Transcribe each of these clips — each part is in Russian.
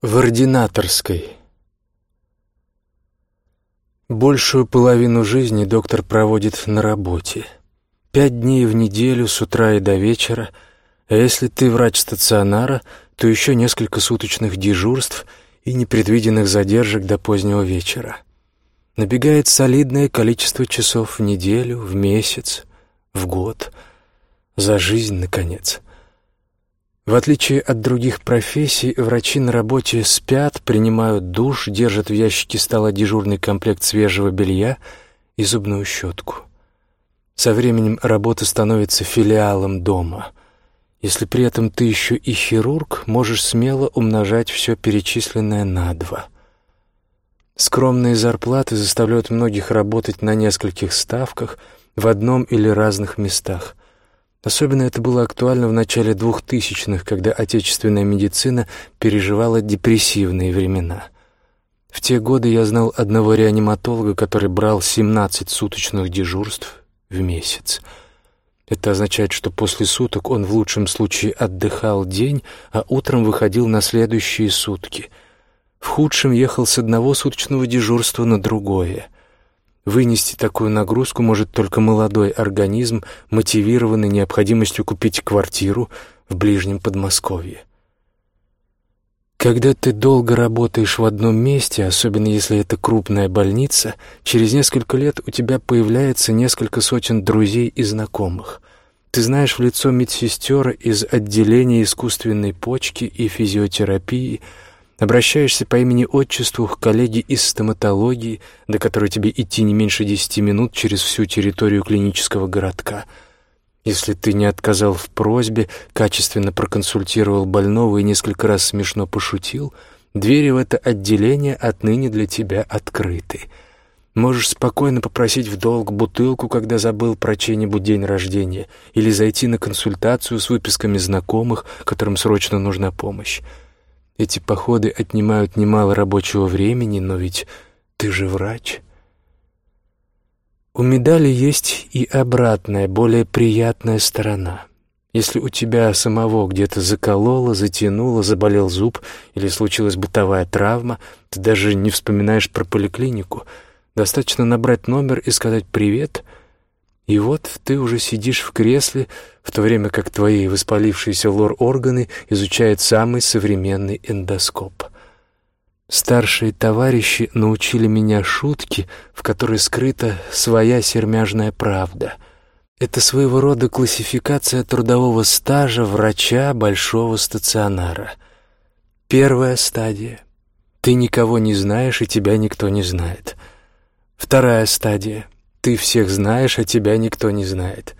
В ординаторской. Большую половину жизни доктор проводит на работе. Пять дней в неделю с утра и до вечера, а если ты врач стационара, то еще несколько суточных дежурств и непредвиденных задержек до позднего вечера. Набегает солидное количество часов в неделю, в месяц, в год. За жизнь, наконец. В отличие от других профессий, врачи на работе спят, принимают душ, держат в ящике стола дежурный комплект свежего белья и зубную щетку. Со временем работа становится филиалом дома. Если при этом ты еще и хирург, можешь смело умножать все перечисленное на два. Скромные зарплаты заставляют многих работать на нескольких ставках в одном или разных местах. Особенно это было актуально в начале двухтысячных, когда отечественная медицина переживала депрессивные времена. В те годы я знал одного реаниматолога, который брал 17 суточных дежурств в месяц. Это означает, что после суток он в лучшем случае отдыхал день, а утром выходил на следующие сутки. В худшем ехал с одного суточного дежурства на другое — Вынести такую нагрузку может только молодой организм, мотивированный необходимостью купить квартиру в ближнем Подмосковье. Когда ты долго работаешь в одном месте, особенно если это крупная больница, через несколько лет у тебя появляется несколько сотен друзей и знакомых. Ты знаешь в лицо медсестер из отделения искусственной почки и физиотерапии – Обращаешься по имени-отчеству к коллеге из стоматологии, до которой тебе идти не меньше десяти минут через всю территорию клинического городка. Если ты не отказал в просьбе, качественно проконсультировал больного и несколько раз смешно пошутил, двери в это отделение отныне для тебя открыты. Можешь спокойно попросить в долг бутылку, когда забыл про чей-нибудь день рождения, или зайти на консультацию с выписками знакомых, которым срочно нужна помощь. Эти походы отнимают немало рабочего времени, но ведь ты же врач. У медали есть и обратная, более приятная сторона. Если у тебя самого где-то закололо, затянуло, заболел зуб или случилась бытовая травма, ты даже не вспоминаешь про поликлинику. Достаточно набрать номер и сказать «привет», и вот ты уже сидишь в кресле, в то время как твои воспалившиеся лор-органы изучают самый современный эндоскоп. Старшие товарищи научили меня шутки, в которой скрыта своя сермяжная правда. Это своего рода классификация трудового стажа врача большого стационара. Первая стадия. Ты никого не знаешь, и тебя никто не знает. Вторая стадия — ты всех знаешь, а тебя никто не знает.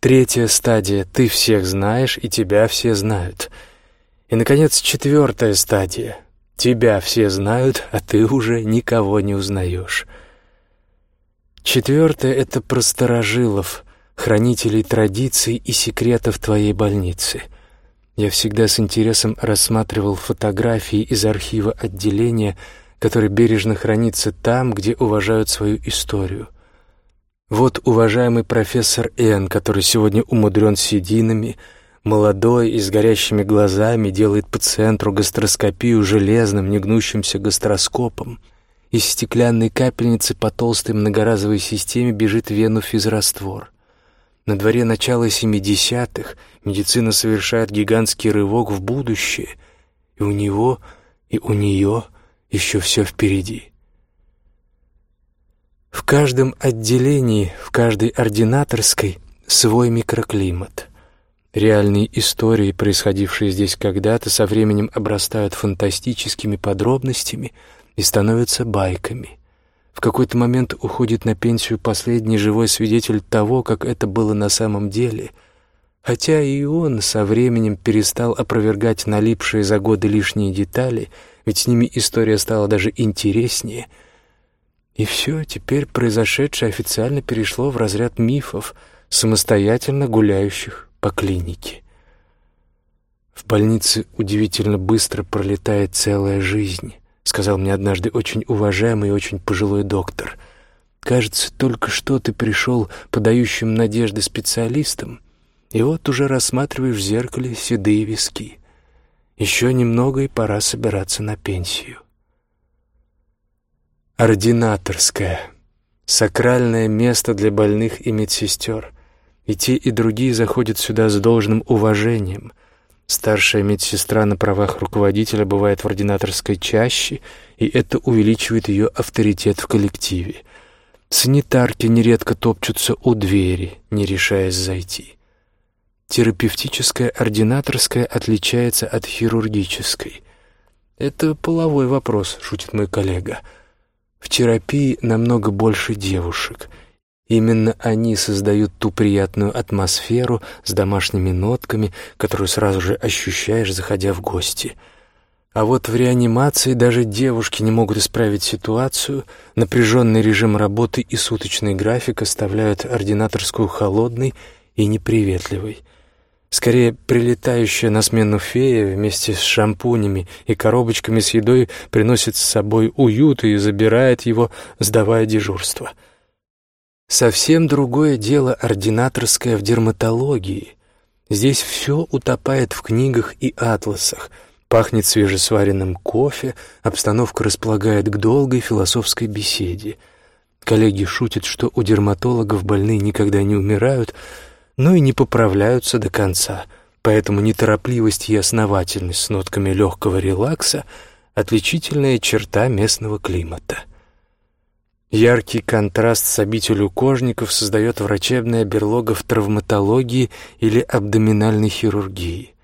Третья стадия — ты всех знаешь, и тебя все знают. И, наконец, четвертая стадия — тебя все знают, а ты уже никого не узнаешь. Четвертое — это про старожилов, хранителей традиций и секретов твоей больницы. Я всегда с интересом рассматривал фотографии из архива отделения, который бережно хранится там, где уважают свою историю. Вот уважаемый профессор Н, который сегодня умудрен сединами, молодой и с горящими глазами, делает пациенту гастроскопию железным, негнущимся гастроскопом. Из стеклянной капельницы по толстой многоразовой системе бежит вену физраствор. На дворе начала 70-х медицина совершает гигантский рывок в будущее, и у него, и у нее еще все впереди. В каждом отделении, в каждой ординаторской свой микроклимат. Реальные истории, происходившие здесь когда-то, со временем обрастают фантастическими подробностями и становятся байками. В какой-то момент уходит на пенсию последний живой свидетель того, как это было на самом деле, хотя и он со временем перестал опровергать налипшие за годы лишние детали, ведь с ними история стала даже интереснее — и все, теперь произошедшее официально перешло в разряд мифов, самостоятельно гуляющих по клинике. В больнице удивительно быстро пролетает целая жизнь, сказал мне однажды очень уважаемый и очень пожилой доктор. Кажется, только что ты пришел подающим надежды специалистом, и вот уже рассматриваешь в зеркале седые виски. Еще немного и пора собираться на пенсию. Ординаторская. Сакральное место для больных и медсестер. И те, и другие заходят сюда с должным уважением. Старшая медсестра на правах руководителя бывает в ординаторской чаще, и это увеличивает ее авторитет в коллективе. Санитарки нередко топчутся у двери, не решаясь зайти. Терапевтическая ординаторская отличается от хирургической. «Это половой вопрос», — шутит мой коллега. В терапии намного больше девушек. Именно они создают ту приятную атмосферу с домашними нотками, которую сразу же ощущаешь, заходя в гости. А вот в реанимации даже девушки не могут исправить ситуацию. Напряженный режим работы и суточный график оставляют ординаторскую холодной и неприветливой. Скорее, прилетающая на смену фея вместе с шампунями и коробочками с едой приносит с собой уют и забирает его, сдавая дежурство. Совсем другое дело ординаторское в дерматологии. Здесь все утопает в книгах и атласах, пахнет свежесваренным кофе, обстановка располагает к долгой философской беседе. Коллеги шутят, что у дерматологов больные никогда не умирают — но и не поправляются до конца, поэтому неторопливость и основательность с нотками легкого релакса — отличительная черта местного климата. Яркий контраст с обителью кожников создает врачебная берлога в травматологии или абдоминальной хирургии.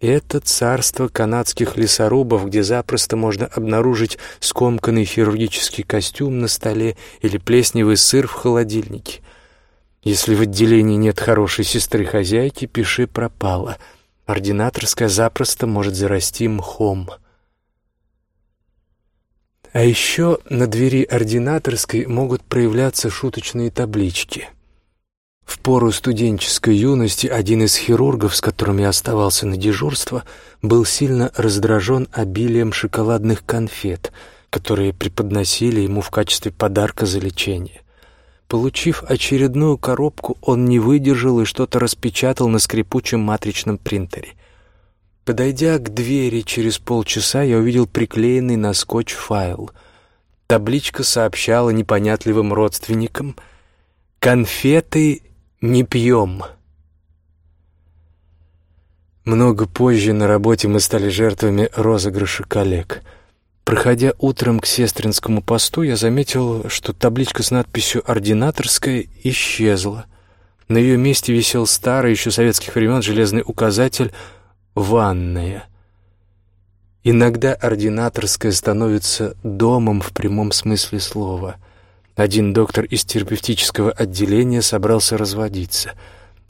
Это царство канадских лесорубов, где запросто можно обнаружить скомканный хирургический костюм на столе или плесневый сыр в холодильнике. Если в отделении нет хорошей сестры-хозяйки, пиши пропало. Ординаторская запросто может зарасти мхом. А еще на двери ординаторской могут проявляться шуточные таблички. В пору студенческой юности один из хирургов, с которым я оставался на дежурство, был сильно раздражен обилием шоколадных конфет, которые преподносили ему в качестве подарка за лечение. Получив очередную коробку, он не выдержал и что-то распечатал на скрипучем матричном принтере. Подойдя к двери через полчаса, я увидел приклеенный на скотч файл. Табличка сообщала непонятливым родственникам «Конфеты не пьем». Много позже на работе мы стали жертвами розыгрыша коллег — Проходя утром к сестринскому посту, я заметил, что табличка с надписью «Ординаторская» исчезла. На ее месте висел старый, еще советских времен, железный указатель «Ванная». Иногда ординаторская становится домом в прямом смысле слова. Один доктор из терапевтического отделения собрался разводиться.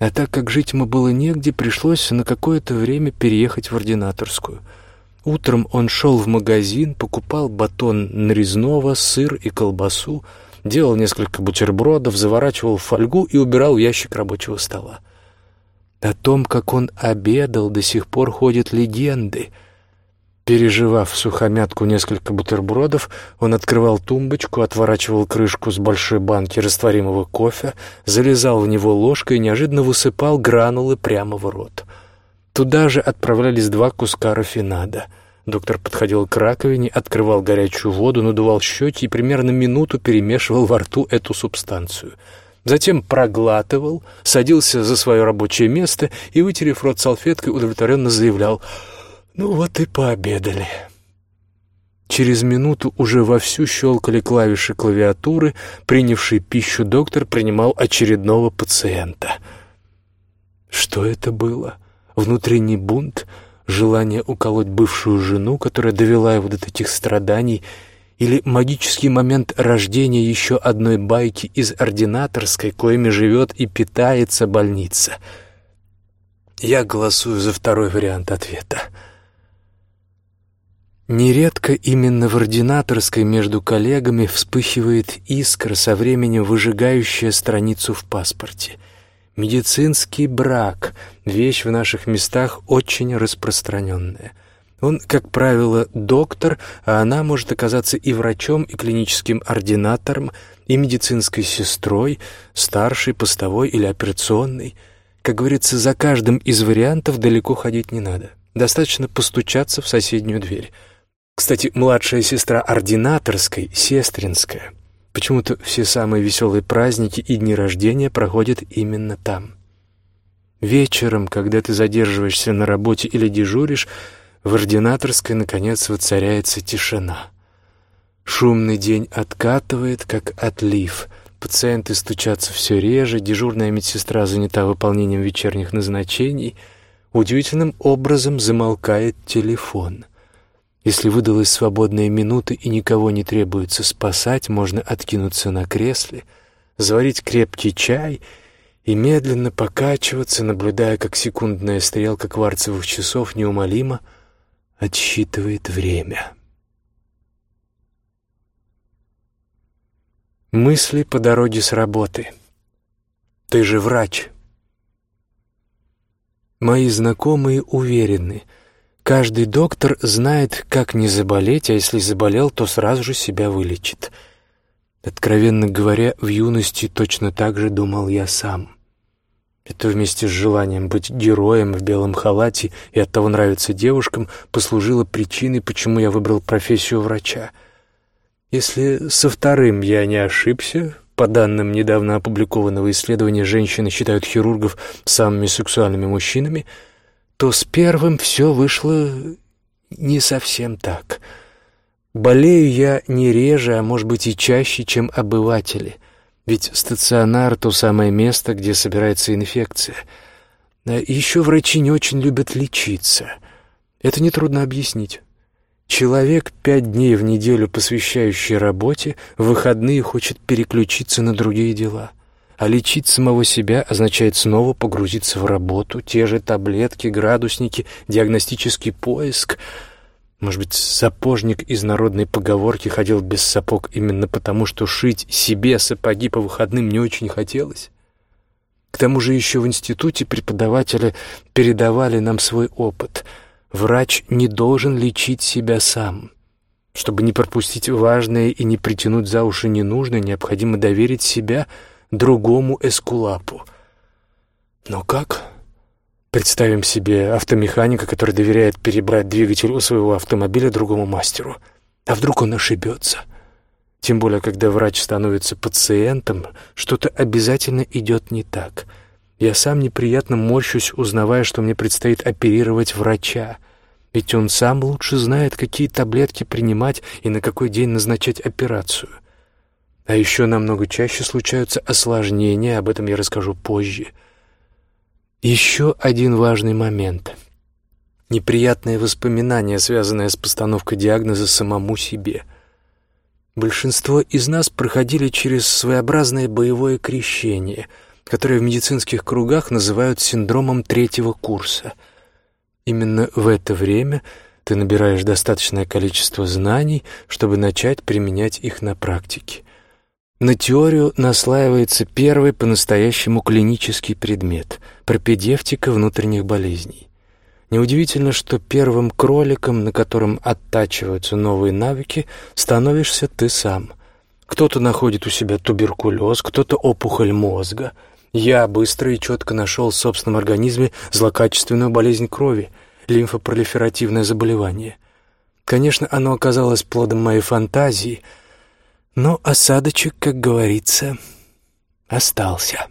А так как жить ему было негде, пришлось на какое-то время переехать в ординаторскую – Утром он шел в магазин, покупал батон нарезного, сыр и колбасу, делал несколько бутербродов, заворачивал фольгу и убирал в ящик рабочего стола. О том, как он обедал, до сих пор ходят легенды. Переживав сухомятку несколько бутербродов, он открывал тумбочку, отворачивал крышку с большой банки растворимого кофе, залезал в него ложкой и неожиданно высыпал гранулы прямо в рот — Туда же отправлялись два куска рафинада. Доктор подходил к раковине, открывал горячую воду, надувал щеки и примерно минуту перемешивал во рту эту субстанцию. Затем проглатывал, садился за свое рабочее место и, вытерев рот салфеткой, удовлетворенно заявлял «Ну вот и пообедали». Через минуту уже вовсю щелкали клавиши клавиатуры, принявший пищу доктор принимал очередного пациента. Что это было? внутренний бунт, желание уколоть бывшую жену, которая довела его до таких страданий, или магический момент рождения еще одной байки из ординаторской, коими живет и питается больница. Я голосую за второй вариант ответа. Нередко именно в ординаторской между коллегами вспыхивает искра, со временем выжигающая страницу в паспорте — Медицинский брак — вещь в наших местах очень распространенная. Он, как правило, доктор, а она может оказаться и врачом, и клиническим ординатором, и медицинской сестрой, старшей, постовой или операционной. Как говорится, за каждым из вариантов далеко ходить не надо. Достаточно постучаться в соседнюю дверь. Кстати, младшая сестра ординаторской, сестринская. Почему-то все самые веселые праздники и дни рождения проходят именно там. Вечером, когда ты задерживаешься на работе или дежуришь, в ординаторской, наконец, воцаряется тишина. Шумный день откатывает, как отлив. Пациенты стучатся все реже, дежурная медсестра занята выполнением вечерних назначений. Удивительным образом замолкает телефон. Если выдалась свободная минута и никого не требуется спасать, можно откинуться на кресле, заварить крепкий чай и медленно покачиваться, наблюдая, как секундная стрелка кварцевых часов неумолимо отсчитывает время. Мысли по дороге с работы. Ты же врач. Мои знакомые уверены, каждый доктор знает, как не заболеть, а если заболел, то сразу же себя вылечит. Откровенно говоря, в юности точно так же думал я сам. Это вместе с желанием быть героем в белом халате и оттого нравиться девушкам послужило причиной, почему я выбрал профессию врача. Если со вторым я не ошибся, по данным недавно опубликованного исследования, женщины считают хирургов самыми сексуальными мужчинами, то с первым все вышло не совсем так. Болею я не реже, а может быть и чаще, чем обыватели — ведь стационар — то самое место, где собирается инфекция. еще врачи не очень любят лечиться. Это нетрудно объяснить. Человек, пять дней в неделю посвящающий работе, в выходные хочет переключиться на другие дела. А лечить самого себя означает снова погрузиться в работу, те же таблетки, градусники, диагностический поиск — может быть, сапожник из народной поговорки ходил без сапог именно потому, что шить себе сапоги по выходным не очень хотелось? К тому же еще в институте преподаватели передавали нам свой опыт. Врач не должен лечить себя сам. Чтобы не пропустить важное и не притянуть за уши ненужное, необходимо доверить себя другому эскулапу. Но как? Представим себе автомеханика, который доверяет перебрать двигатель у своего автомобиля другому мастеру. А вдруг он ошибется? Тем более, когда врач становится пациентом, что-то обязательно идет не так. Я сам неприятно морщусь, узнавая, что мне предстоит оперировать врача. Ведь он сам лучше знает, какие таблетки принимать и на какой день назначать операцию. А еще намного чаще случаются осложнения, об этом я расскажу позже — еще один важный момент. Неприятные воспоминания, связанные с постановкой диагноза самому себе. Большинство из нас проходили через своеобразное боевое крещение, которое в медицинских кругах называют синдромом третьего курса. Именно в это время ты набираешь достаточное количество знаний, чтобы начать применять их на практике. На теорию наслаивается первый по-настоящему клинический предмет – пропедевтика внутренних болезней. Неудивительно, что первым кроликом, на котором оттачиваются новые навыки, становишься ты сам. Кто-то находит у себя туберкулез, кто-то опухоль мозга. Я быстро и четко нашел в собственном организме злокачественную болезнь крови – лимфопролиферативное заболевание. Конечно, оно оказалось плодом моей фантазии – но осадочек, как говорится, остался.